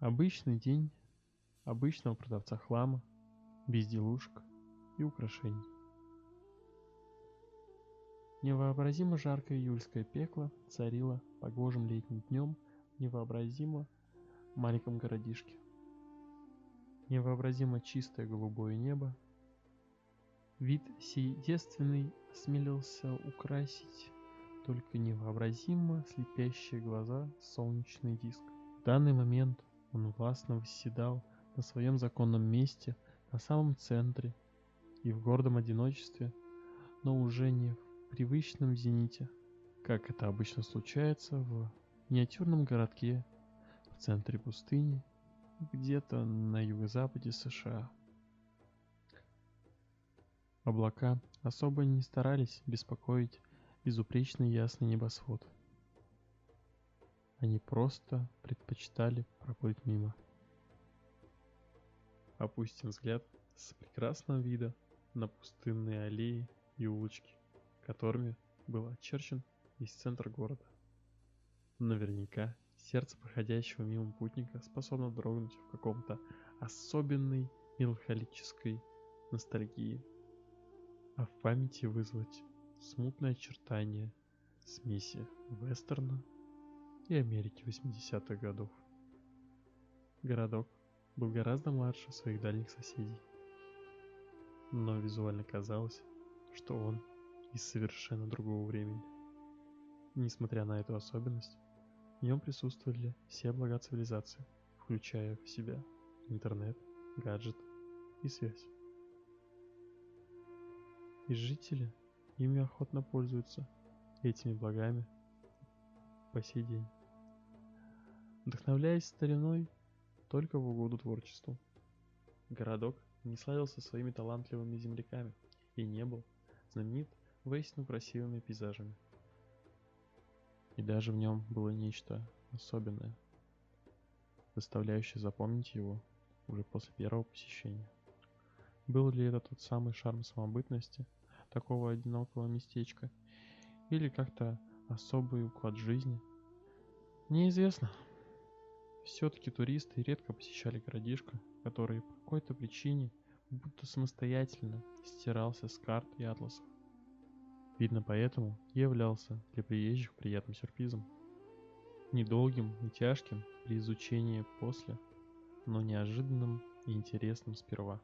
Обычный день обычного продавца хлама, безделушек и украшений. Невообразимо жаркое июльское пекло царило погожим летним днем невообразимо маленьком городишке. Невообразимо чистое голубое небо. Вид сей девственный осмелился украсить только невообразимо слепящие глаза солнечный диск. В данный момент он властно восседал на своем законном месте на самом центре и в гордом одиночестве, но уже не в привычном зените, как это обычно случается в миниатюрном городке в центре пустыни, где-то на юго-западе США. Облака особо не старались беспокоить безупречный ясный небосвод. Они просто предпочитали проплыть мимо опустим взгляд с прекрасного вида на пустынные аллеи и улочки, которыми был очерчен весь центр города. Наверняка сердце проходящего мимо путника способно дрогнуть в каком-то особенной меланхолической ностальгии, а в памяти вызвать смутное очертание смеси вестерна и Америки 80-х годов. Городок был гораздо младше своих дальних соседей. Но визуально казалось, что он из совершенно другого времени. Несмотря на эту особенность, в нем присутствовали все блага цивилизации, включая в себя интернет, гаджет и связь. И жители ими охотно пользуются этими благами по сей день. Вдохновляясь стариной только в угоду творчеству. Городок не славился своими талантливыми земляками и не был знаменит воистину красивыми пейзажами. И даже в нем было нечто особенное, заставляющее запомнить его уже после первого посещения. Был ли это тот самый шарм самобытности, такого одинокого местечка, или как-то особый уклад жизни? Неизвестно. Все-таки туристы редко посещали городишко, который по какой-то причине будто самостоятельно стирался с карт и атласов. Видно поэтому являлся для приезжих приятным сюрпризом. Недолгим и тяжким при изучении после, но неожиданным и интересным сперва.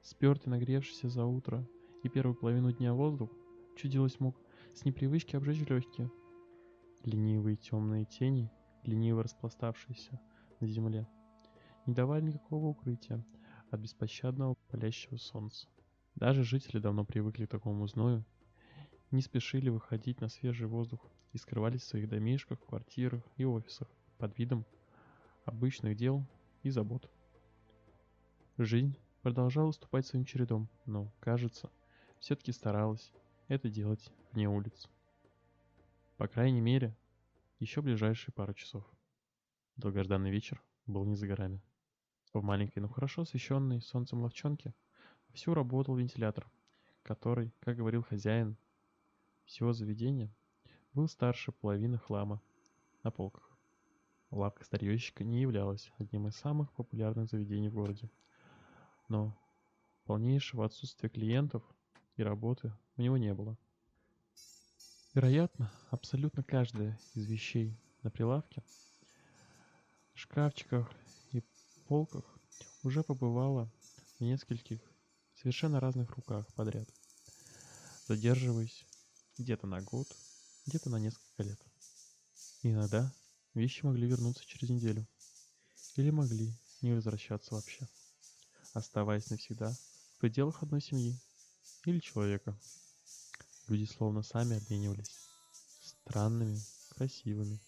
Спертый нагревшийся за утро и первую половину дня воздух чудилось мог с непривычки обжечь легкие. Ленивые темные тени, лениво распластавшиеся на земле, не давали никакого укрытия от беспощадного палящего солнца. Даже жители давно привыкли к такому зною, не спешили выходить на свежий воздух и скрывались в своих домишках, квартирах и офисах под видом обычных дел и забот. Жизнь продолжала уступать своим чередом, но, кажется, все-таки старалась это делать вне улиц. По крайней мере, еще ближайшие пару часов. Долгожданный вечер был не за горами. В маленькой, но хорошо освещенной солнцем ловчонке всю работал вентилятор, который, как говорил хозяин всего заведения, был старше половины хлама на полках. Лавка старьевщика не являлась одним из самых популярных заведений в городе. Но полнейшего отсутствия клиентов и работы у него не было. Вероятно, абсолютно каждая из вещей на прилавке, шкафчиках и полках уже побывала в нескольких совершенно разных руках подряд, задерживаясь где-то на год, где-то на несколько лет. И иногда вещи могли вернуться через неделю, или могли не возвращаться вообще, оставаясь навсегда в пределах одной семьи или человека. Люди словно сами обменивались странными, красивыми,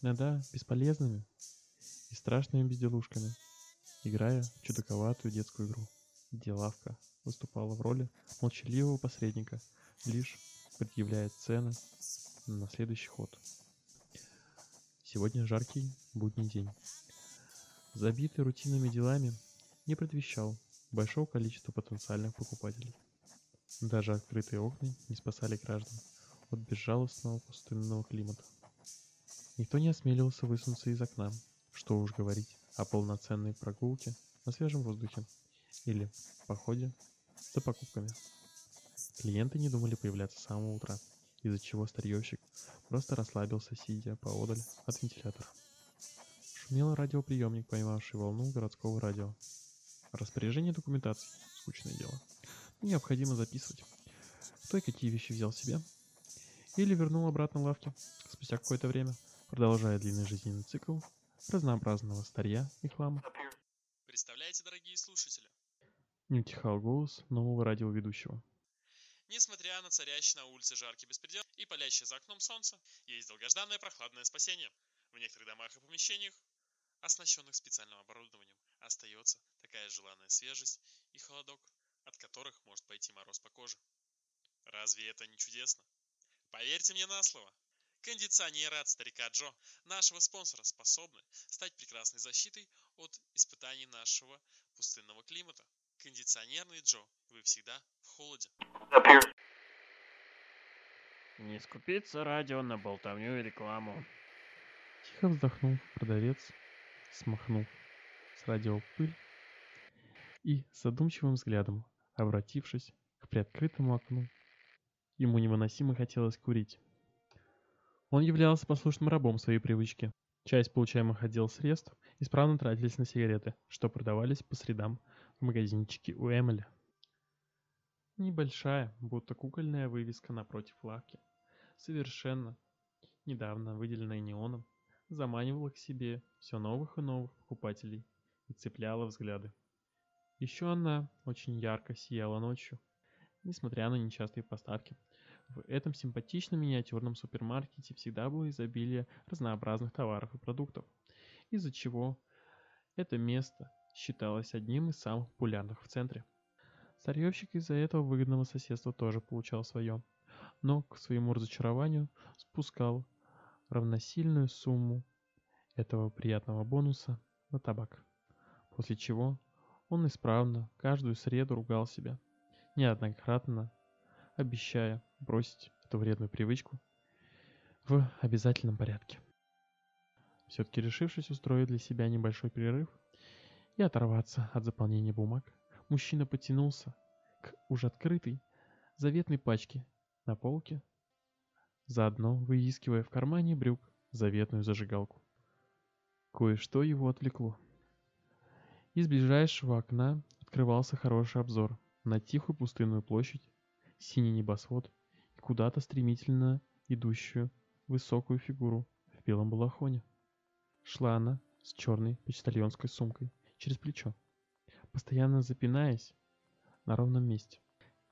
иногда бесполезными и страшными безделушками, играя в чудаковатую детскую игру, где лавка выступала в роли молчаливого посредника, лишь предъявляя цены на следующий ход. Сегодня жаркий будний день. Забитый рутинными делами не предвещал большого количества потенциальных покупателей. Даже открытые окна не спасали граждан от безжалостного пустынного климата. Никто не осмеливался высунуться из окна, что уж говорить о полноценной прогулке на свежем воздухе или походе за покупками. Клиенты не думали появляться с самого утра, из-за чего старьевщик просто расслабился, сидя поодаль от вентилятора. Шумел радиоприемник, поймавший волну городского радио. Распоряжение документации – скучное дело. Необходимо записывать. Кто и какие вещи взял себе. Или вернул обратно лавки спустя какое-то время, продолжая длинный жизненный цикл разнообразного старья и хлама. Представляете, дорогие слушатели? Не утихал голос нового радиоведущего. Несмотря на царящий на улице жаркий беспредел и палящее за окном солнце, есть долгожданное прохладное спасение. В некоторых домах и помещениях, оснащенных специальным оборудованием, остается такая желанная свежесть и холодок, от которых может пойти мороз по коже. Разве это не чудесно? Поверьте мне на слово. Кондиционеры от старика Джо, нашего спонсора, способны стать прекрасной защитой от испытаний нашего пустынного климата. Кондиционерный Джо, вы всегда в холоде. Не скупиться радио на болтовню и рекламу. Тихо вздохнул продавец, смахнув с радио пыль и задумчивым взглядом, обратившись к приоткрытому окну, ему невыносимо хотелось курить. Он являлся послушным рабом своей привычки. Часть получаемых отдел средств исправно тратились на сигареты, что продавались по средам в магазинчике у Эмили. Небольшая, будто кукольная вывеска напротив лавки, совершенно недавно выделенная неоном, заманивала к себе все новых и новых покупателей и цепляла взгляды. Еще она очень ярко сияла ночью, несмотря на нечастые поставки. В этом симпатичном миниатюрном супермаркете всегда было изобилие разнообразных товаров и продуктов, из-за чего это место считалось одним из самых популярных в центре. Старьевщик из-за этого выгодного соседства тоже получал свое, но к своему разочарованию спускал равносильную сумму этого приятного бонуса на табак. После чего он исправно каждую среду ругал себя, неоднократно обещая бросить эту вредную привычку в обязательном порядке. Все-таки решившись устроить для себя небольшой перерыв и оторваться от заполнения бумаг, мужчина потянулся к уже открытой заветной пачке на полке, заодно выискивая в кармане брюк заветную зажигалку. Кое-что его отвлекло. Из ближайшего окна открывался хороший обзор на тихую пустынную площадь синий небосвод и куда-то стремительно идущую высокую фигуру в белом балахоне. Шла она с черной почтальонской сумкой через плечо, постоянно запинаясь на ровном месте.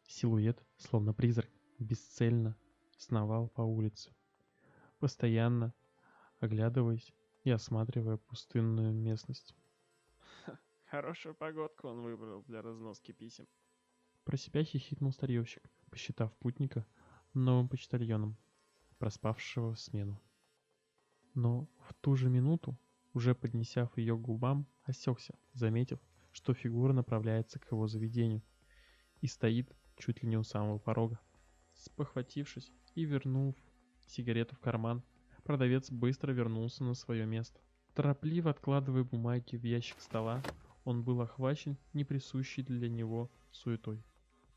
Силуэт, словно призрак, бесцельно сновал по улице, постоянно оглядываясь и осматривая пустынную местность. Хорошую погодку он выбрал для разноски писем. Про себя хихикнул старьевщик, посчитав путника новым почтальоном, проспавшего смену. Но в ту же минуту, уже поднесяв ее к губам, осекся, заметив, что фигура направляется к его заведению и стоит чуть ли не у самого порога. Спохватившись и вернув сигарету в карман, продавец быстро вернулся на свое место. Торопливо откладывая бумаги в ящик стола, он был охвачен неприсущей для него суетой.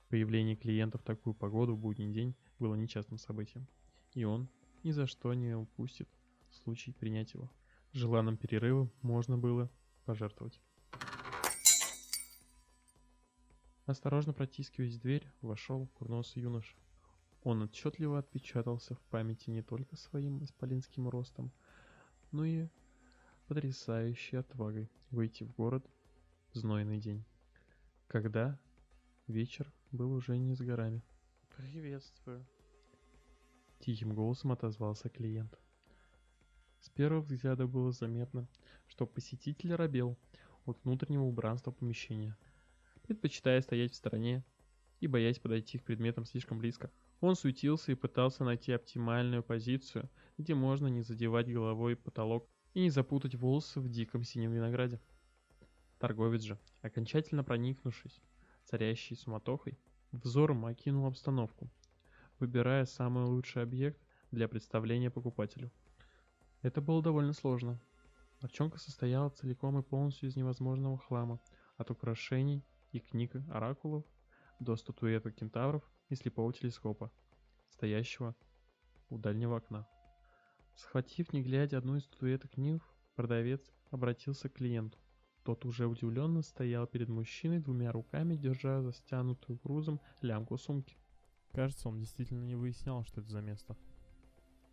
Появление клиента в такую погоду в будний день было нечастным событием, и он ни за что не упустит случай принять его. Желанным перерывом можно было пожертвовать. Осторожно протискиваясь в дверь, вошел курносый юноша. Он отчетливо отпечатался в памяти не только своим исполинским ростом, но и потрясающей отвагой выйти в город знойный день. Когда вечер был уже не с горами. «Приветствую», — тихим голосом отозвался клиент. С первого взгляда было заметно, что посетитель робел от внутреннего убранства помещения, предпочитая стоять в стороне и боясь подойти к предметам слишком близко. Он суетился и пытался найти оптимальную позицию, где можно не задевать головой потолок и не запутать волосы в диком синем винограде. Торговец же, окончательно проникнувшись царящей суматохой, взором окинул обстановку. выбирая самый лучший объект для представления покупателю. Это было довольно сложно. Ловчонка состояла целиком и полностью из невозможного хлама, от украшений и книг оракулов до статуэток кентавров и слепого телескопа, стоящего у дальнего окна. Схватив, не глядя, одну из статуэток нимф, продавец обратился к клиенту. Тот уже удивленно стоял перед мужчиной двумя руками, держа застянутую грузом лямку сумки. Кажется, он действительно не выяснял, что это за место.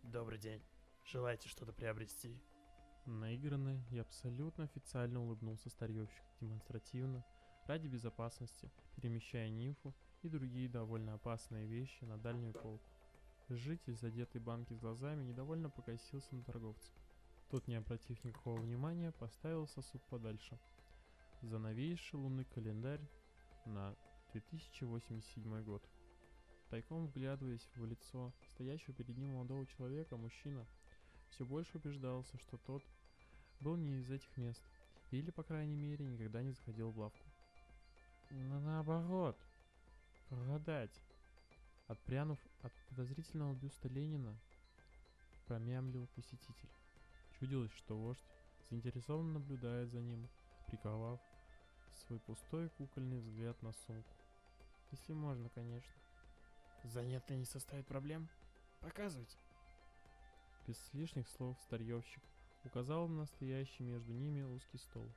Добрый день. Желаете что-то приобрести? Наигранно и абсолютно официально улыбнулся старьевщик, демонстративно, ради безопасности, перемещая нимфу и другие довольно опасные вещи на дальнюю полку. Житель, задетый банки с глазами, недовольно покосился на торговца. Тот, не обратив никакого внимания, поставил сосуд подальше. За новейший лунный календарь на 2087 год. Тайком вглядываясь в лицо стоящего перед ним молодого человека, мужчина все больше убеждался, что тот был не из этих мест, или, по крайней мере, никогда не заходил в лавку. Но наоборот, продать. Отпрянув от подозрительного бюста Ленина, промямлил посетитель. Чудилось, что вождь заинтересованно наблюдает за ним, приковав свой пустой кукольный взгляд на сумку. Если можно, конечно. Занятно не составит проблем? Показывайте. Без лишних слов старьевщик указал на настоящий между ними узкий стол.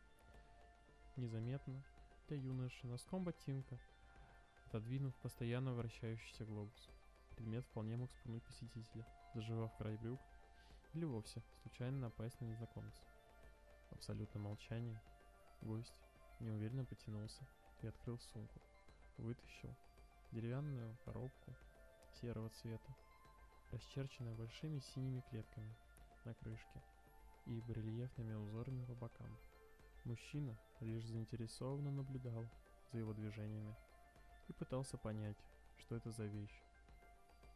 Незаметно для юноши носком ботинка, отодвинув постоянно вращающийся глобус. Предмет вполне мог спугнуть посетителя, заживав край брюк или вовсе случайно напасть на незнакомца. В абсолютном молчании гость неуверенно потянулся и открыл сумку. Вытащил деревянную коробку серого цвета, расчерченную большими синими клетками на крышке и барельефными узорами по бокам. Мужчина лишь заинтересованно наблюдал за его движениями и пытался понять, что это за вещь.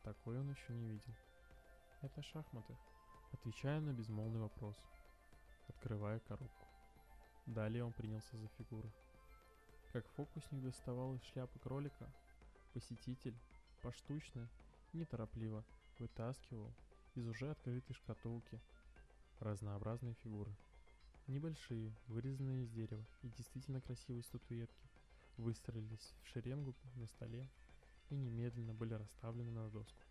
Такой он еще не видел. Это шахматы. Отвечая на безмолвный вопрос, открывая коробку. Далее он принялся за фигуры. Как фокусник доставал из шляпы кролика, посетитель поштучно, неторопливо вытаскивал из уже открытой шкатулки разнообразные фигуры. Небольшие, вырезанные из дерева и действительно красивые статуэтки выстроились в шеренгу на столе и немедленно были расставлены на доску.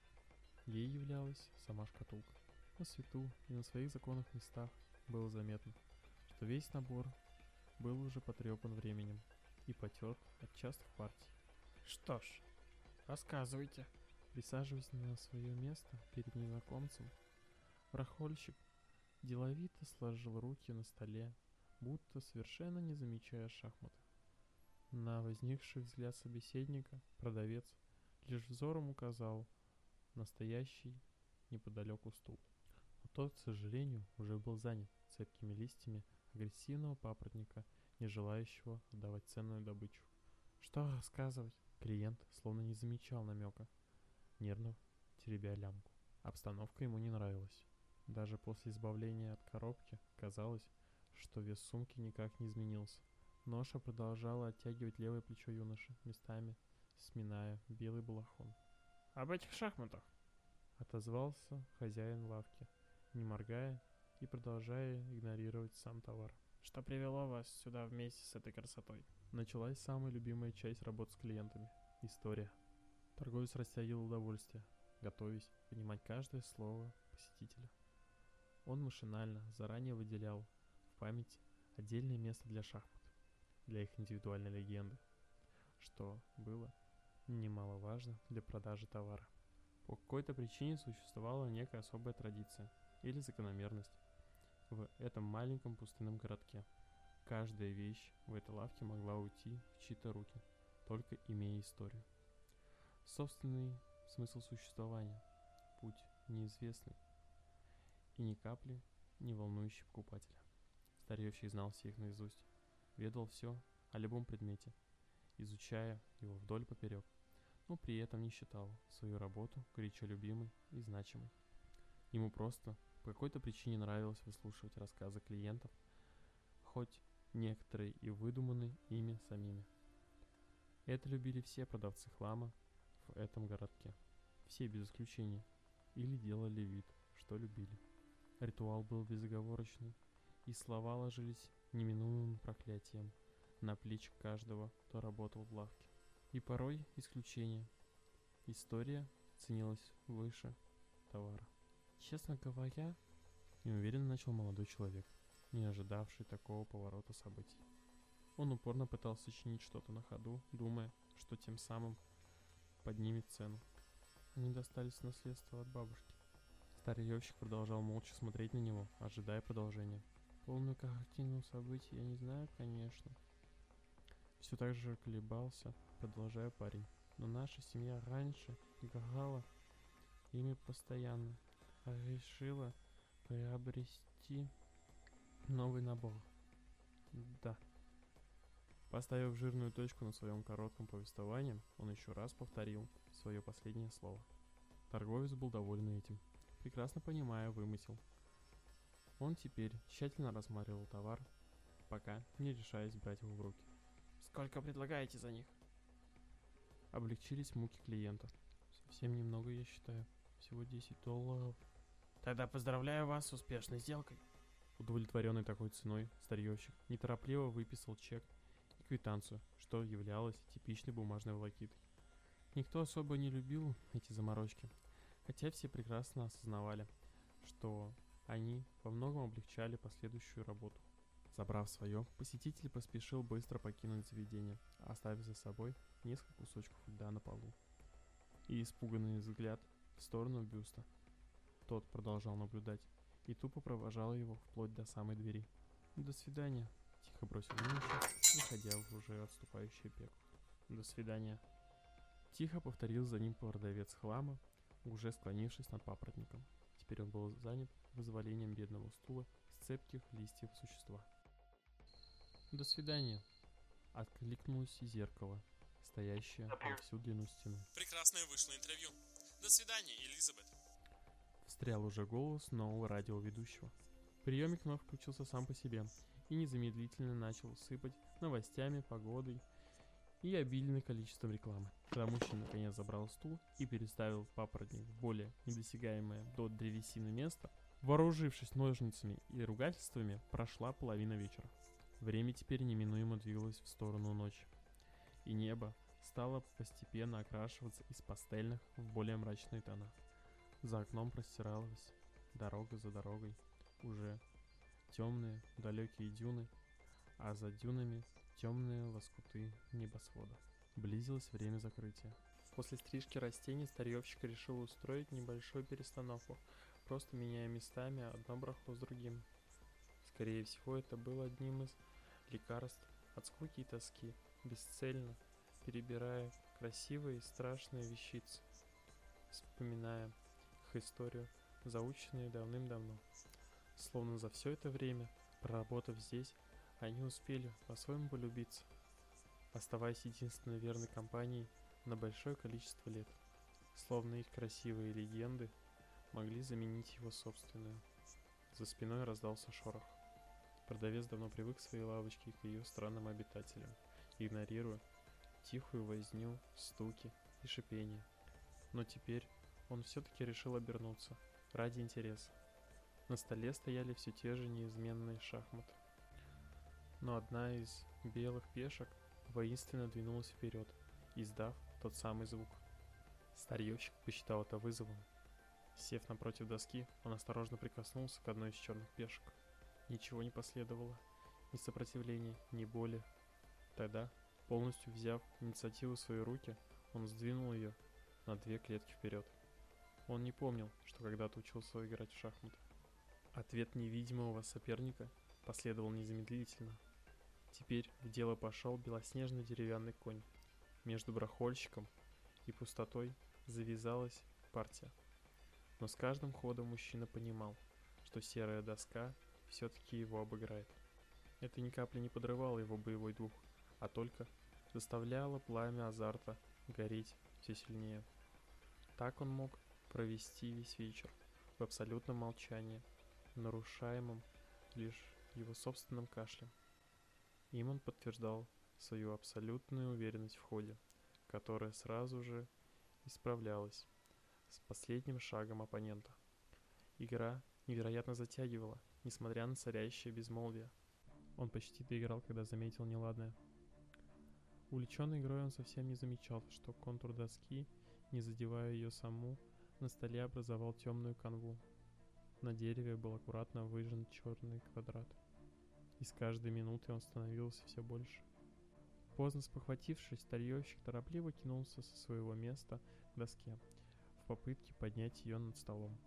Ей являлась сама шкатулка. На свету и на своих законных местах было заметно, что весь набор был уже потрепан временем и потерт от частых партий. Что ж, рассказывайте. Присаживаясь на свое место перед незнакомцем, прохольщик деловито сложил руки на столе, будто совершенно не замечая шахматы. На возникший взгляд собеседника продавец лишь взором указал настоящий неподалеку стул. Тот, к сожалению, уже был занят цепкими листьями агрессивного папоротника, не желающего отдавать ценную добычу. Что рассказывать? Клиент словно не замечал намека, нервно теребя лямку. Обстановка ему не нравилась. Даже после избавления от коробки казалось, что вес сумки никак не изменился. Ноша продолжала оттягивать левое плечо юноши, местами сминая белый балахон. Об этих шахматах. Отозвался хозяин лавки, не моргая и продолжая игнорировать сам товар. Что привело вас сюда вместе с этой красотой? Началась самая любимая часть работы с клиентами – история. Торговец растягивал удовольствие, готовясь понимать каждое слово посетителя. Он машинально заранее выделял в памяти отдельное место для шахмат, для их индивидуальной легенды, что было немаловажно для продажи товара. По какой-то причине существовала некая особая традиция или закономерность в этом маленьком пустынном городке. Каждая вещь в этой лавке могла уйти в чьи-то руки, только имея историю. Собственный смысл существования, путь неизвестный и ни капли не волнующий покупателя. Старьевщик знал все их наизусть, ведал все о любом предмете, изучая его вдоль поперек, но при этом не считал свою работу горячо любимой и значимой. Ему просто по какой-то причине нравилось выслушивать рассказы клиентов, хоть некоторые и выдуманы ими самими. Это любили все продавцы хлама в этом городке. Все без исключения. Или делали вид, что любили. Ритуал был безоговорочный, и слова ложились неминуемым проклятием на плечи каждого, кто работал в лавке. И порой исключение. История ценилась выше товара. Честно говоря, неуверенно начал молодой человек, не ожидавший такого поворота событий. Он упорно пытался чинить что-то на ходу, думая, что тем самым поднимет цену. Они достались наследство от бабушки. Старьевщик продолжал молча смотреть на него, ожидая продолжения. Полную картину событий я не знаю, конечно. Все так же колебался, продолжая парень. Но наша семья раньше играла ими постоянно, решила приобрести новый набор. Да. Поставив жирную точку на своем коротком повествовании, он еще раз повторил свое последнее слово. Торговец был доволен этим, прекрасно понимая вымысел. Он теперь тщательно рассматривал товар, пока не решаясь брать его в руки. Сколько предлагаете за них? Облегчились муки клиента. Совсем немного, я считаю. Всего 10 долларов. Тогда поздравляю вас с успешной сделкой. Удовлетворенный такой ценой, старьевщик неторопливо выписал чек и квитанцию, что являлось типичной бумажной волокитой. Никто особо не любил эти заморочки, хотя все прекрасно осознавали, что они во многом облегчали последующую работу. Забрав свое, посетитель поспешил быстро покинуть заведение, оставив за собой несколько кусочков льда на полу. И испуганный взгляд в сторону бюста. Тот продолжал наблюдать и тупо провожал его вплоть до самой двери. «До свидания», — тихо бросил юноша, выходя в уже отступающий пекло. «До свидания». Тихо повторил за ним продавец хлама, уже склонившись над папоротником. Теперь он был занят вызволением бедного стула с цепких листьев существа. «До свидания», — откликнулось зеркало, стоящее во всю длину стены. Прекрасное вышло интервью. До свидания, Элизабет. Встрял уже голос нового радиоведущего. Приемник вновь включился сам по себе и незамедлительно начал сыпать новостями, погодой и обильным количеством рекламы. Когда мужчина наконец забрал стул и переставил папоротник в более недосягаемое до древесины место, вооружившись ножницами и ругательствами, прошла половина вечера. Время теперь неминуемо двигалось в сторону ночи, и небо стало постепенно окрашиваться из пастельных в более мрачные тона. За окном простиралась дорога за дорогой, уже темные далекие дюны, а за дюнами темные лоскуты небосвода. Близилось время закрытия. После стрижки растений старьевщик решил устроить небольшую перестановку, просто меняя местами одно барахло с другим. Скорее всего, это было одним из лекарств от скуки и тоски, бесцельно перебирая красивые и страшные вещицы, вспоминая их историю, заученную давным-давно. Словно за все это время, проработав здесь, они успели по-своему полюбиться, оставаясь единственной верной компанией на большое количество лет. Словно их красивые легенды могли заменить его собственную. За спиной раздался шорох. Продавец давно привык к своей лавочке и к ее странным обитателям, игнорируя тихую возню, стуки и шипение. Но теперь он все-таки решил обернуться, ради интереса. На столе стояли все те же неизменные шахматы. Но одна из белых пешек воинственно двинулась вперед, издав тот самый звук. Старьевщик посчитал это вызовом. Сев напротив доски, он осторожно прикоснулся к одной из черных пешек. Ничего не последовало, ни сопротивления, ни боли. Тогда, полностью взяв инициативу в свои руки, он сдвинул ее на две клетки вперед. Он не помнил, что когда-то учился играть в шахматы. Ответ невидимого соперника последовал незамедлительно. Теперь в дело пошел белоснежный деревянный конь. Между брахольщиком и пустотой завязалась партия. Но с каждым ходом мужчина понимал, что серая доска все-таки его обыграет. Это ни капли не подрывало его боевой дух, а только заставляло пламя азарта гореть все сильнее. Так он мог провести весь вечер в абсолютном молчании, нарушаемом лишь его собственным кашлем. Им он подтверждал свою абсолютную уверенность в ходе, которая сразу же исправлялась с последним шагом оппонента. Игра невероятно затягивала, несмотря на царящее безмолвие. Он почти доиграл, когда заметил неладное. Увлеченный игрой он совсем не замечал, что контур доски, не задевая ее саму, на столе образовал темную канву. На дереве был аккуратно выжжен черный квадрат. И с каждой минутой он становился все больше. Поздно спохватившись, старьевщик торопливо кинулся со своего места к доске, в попытке поднять ее над столом.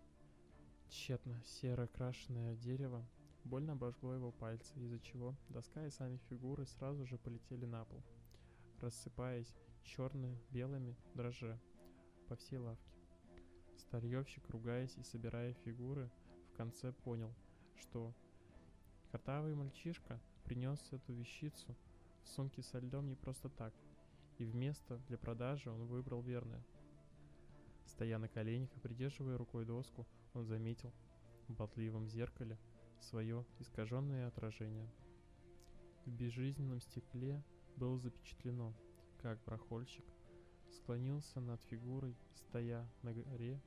Тщетно серо крашенное дерево больно обожгло его пальцы, из-за чего доска и сами фигуры сразу же полетели на пол, рассыпаясь черно-белыми дрожже по всей лавке. Старьевщик, ругаясь и собирая фигуры, в конце понял, что картавый мальчишка принес эту вещицу в сумке со льдом не просто так, и вместо для продажи он выбрал верное. Стоя на коленях и придерживая рукой доску, он заметил в болтливом зеркале свое искаженное отражение. В безжизненном стекле было запечатлено, как прохольщик склонился над фигурой, стоя на горе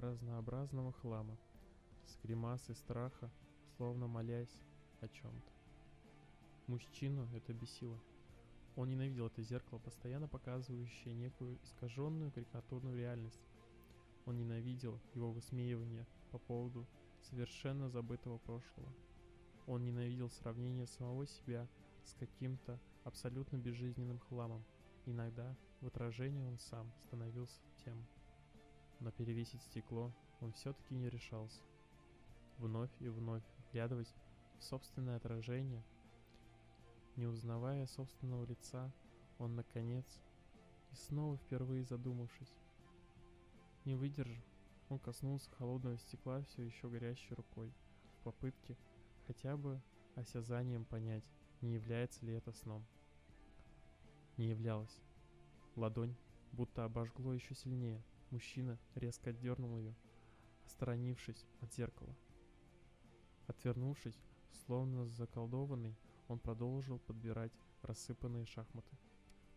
разнообразного хлама, с гримасой страха, словно молясь о чем-то. Мужчину это бесило. Он ненавидел это зеркало, постоянно показывающее некую искаженную карикатурную реальность. Он ненавидел его высмеивание по поводу совершенно забытого прошлого. Он ненавидел сравнение самого себя с каким-то абсолютно безжизненным хламом. Иногда в отражении он сам становился тем. Но перевесить стекло он все-таки не решался. Вновь и вновь вглядывать в собственное отражение, не узнавая собственного лица, он наконец, и снова впервые задумавшись, не выдержав, он коснулся холодного стекла все еще горящей рукой, в попытке хотя бы осязанием понять, не является ли это сном. Не являлось. Ладонь будто обожгло еще сильнее. Мужчина резко отдернул ее, отстранившись от зеркала. Отвернувшись, словно заколдованный, он продолжил подбирать рассыпанные шахматы.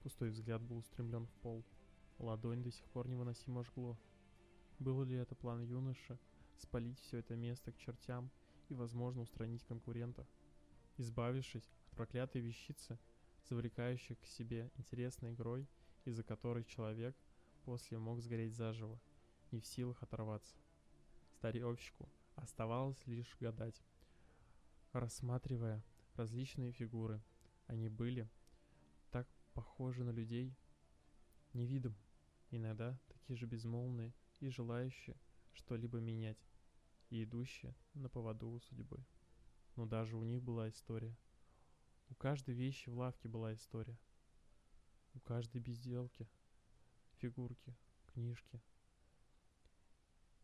Пустой взгляд был устремлен в пол. Ладонь до сих пор невыносимо жгло. Был ли это план юноши спалить все это место к чертям и, возможно, устранить конкурента? Избавившись от проклятой вещицы, завлекающей к себе интересной игрой, из-за которой человек после мог сгореть заживо, не в силах оторваться. Старьевщику оставалось лишь гадать, рассматривая различные фигуры. Они были так похожи на людей, не видом, иногда такие же безмолвные и желающие что-либо менять, и идущие на поводу у судьбы. Но даже у них была история. У каждой вещи в лавке была история. У каждой безделки, фигурки, книжки.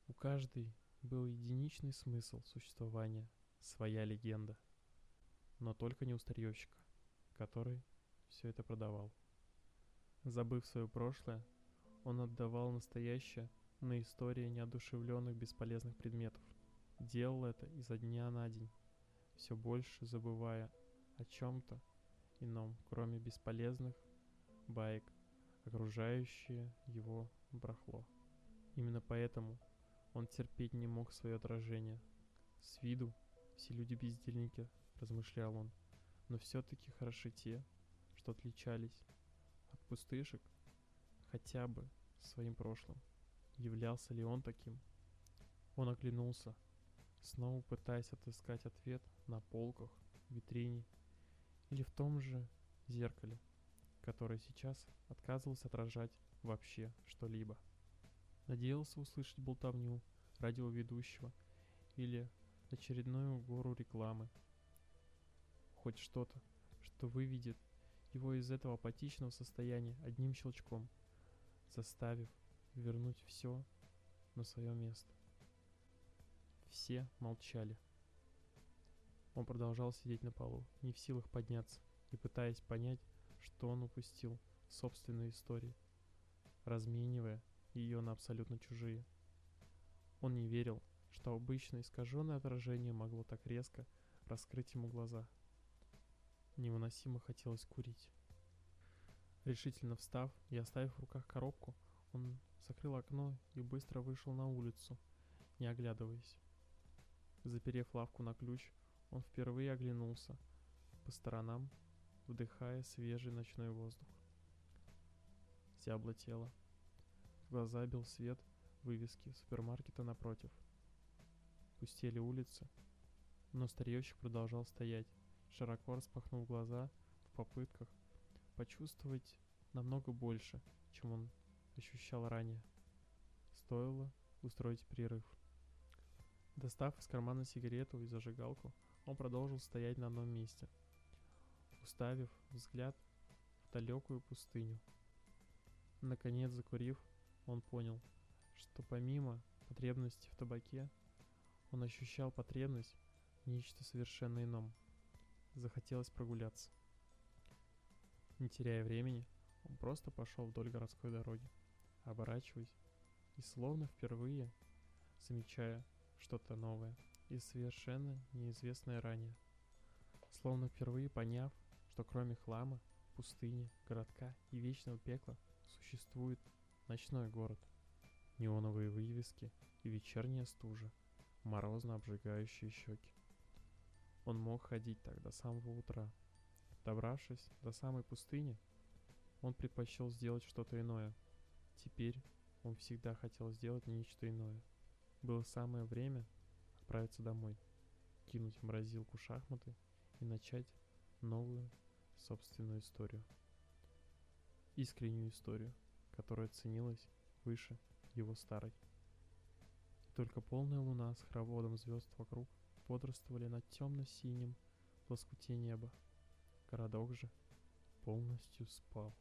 У каждой был единичный смысл существования, своя легенда. Но только не у старьевщика, который все это продавал. Забыв свое прошлое, он отдавал настоящее на истории неодушевленных бесполезных предметов. Делал это изо дня на день, все больше забывая о чем-то ином, кроме бесполезных баек, окружающее его брахло. Именно поэтому он терпеть не мог свое отражение. С виду все люди бездельники, размышлял он, но все-таки хороши те, что отличались от пустышек хотя бы своим прошлым. Являлся ли он таким? Он оглянулся, снова пытаясь отыскать ответ на полках, витрине или в том же зеркале, которое сейчас отказывался отражать вообще что-либо. Надеялся услышать болтовню радиоведущего или очередную гору рекламы. Хоть что-то, что выведет его из этого апатичного состояния одним щелчком, заставив вернуть все на свое место. Все молчали. Он продолжал сидеть на полу, не в силах подняться, и пытаясь понять, что он упустил в собственной истории, разменивая ее на абсолютно чужие. Он не верил, что обычное искаженное отражение могло так резко раскрыть ему глаза. Невыносимо хотелось курить. Решительно встав и оставив в руках коробку, он закрыл окно и быстро вышел на улицу, не оглядываясь. Заперев лавку на ключ, он впервые оглянулся по сторонам, вдыхая свежий ночной воздух. Зябло тело. В глаза бил свет вывески супермаркета напротив. Пустели улицы, но старьевщик продолжал стоять, широко распахнув глаза в попытках почувствовать намного больше, чем он ощущал ранее. Стоило устроить перерыв. Достав из кармана сигарету и зажигалку, он продолжил стоять на одном месте, уставив взгляд в далекую пустыню. Наконец, закурив, он понял, что помимо потребности в табаке, он ощущал потребность в нечто совершенно ином. Захотелось прогуляться. Не теряя времени, он просто пошел вдоль городской дороги, оборачиваясь и словно впервые замечая что-то новое и совершенно неизвестное ранее. Словно впервые поняв, что кроме хлама, пустыни, городка и вечного пекла существует ночной город. Неоновые вывески и вечерняя стужа, морозно обжигающие щеки. Он мог ходить так до самого утра. Добравшись до самой пустыни, он предпочел сделать что-то иное. Теперь он всегда хотел сделать нечто иное. Было самое время отправиться домой, кинуть в морозилку шахматы и начать новую собственную историю. Искреннюю историю, которая ценилась выше его старой. Только полная луна с хороводом звезд вокруг бодрствовали над темно-синим лоскуте неба. Городок же полностью спал.